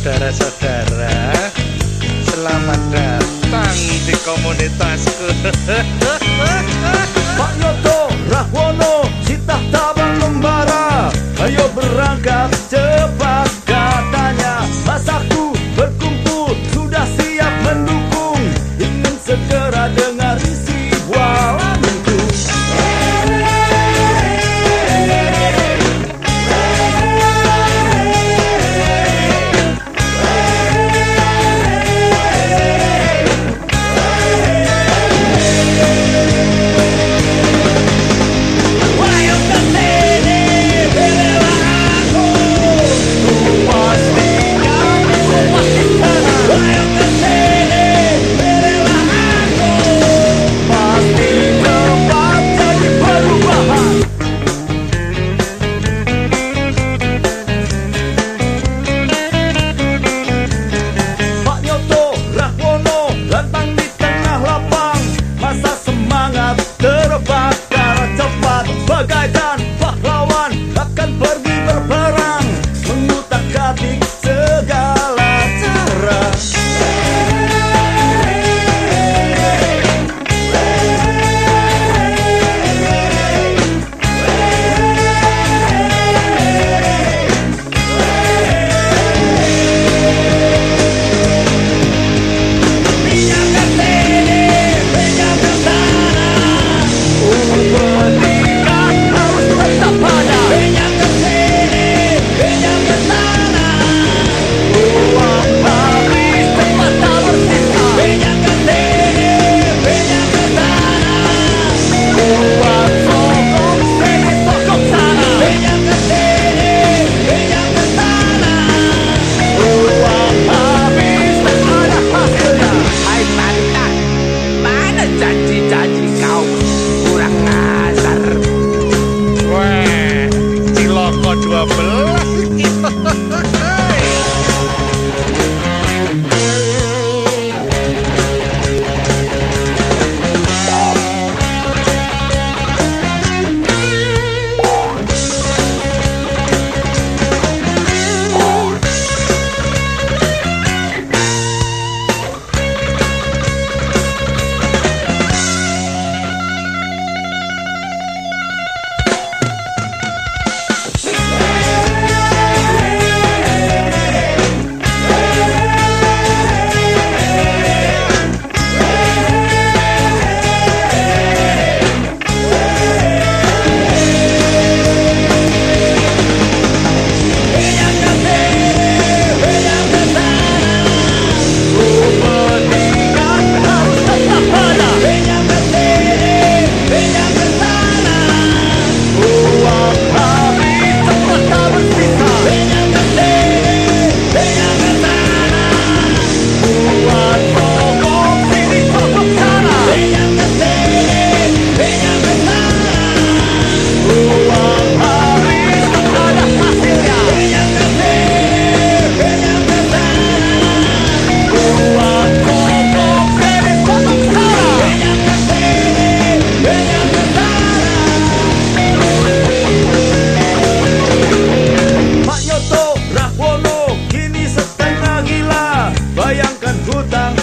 saudara-saudara. Selamat datang di komunitasku. Pak Yoto, Rahwono, Sopra. hutang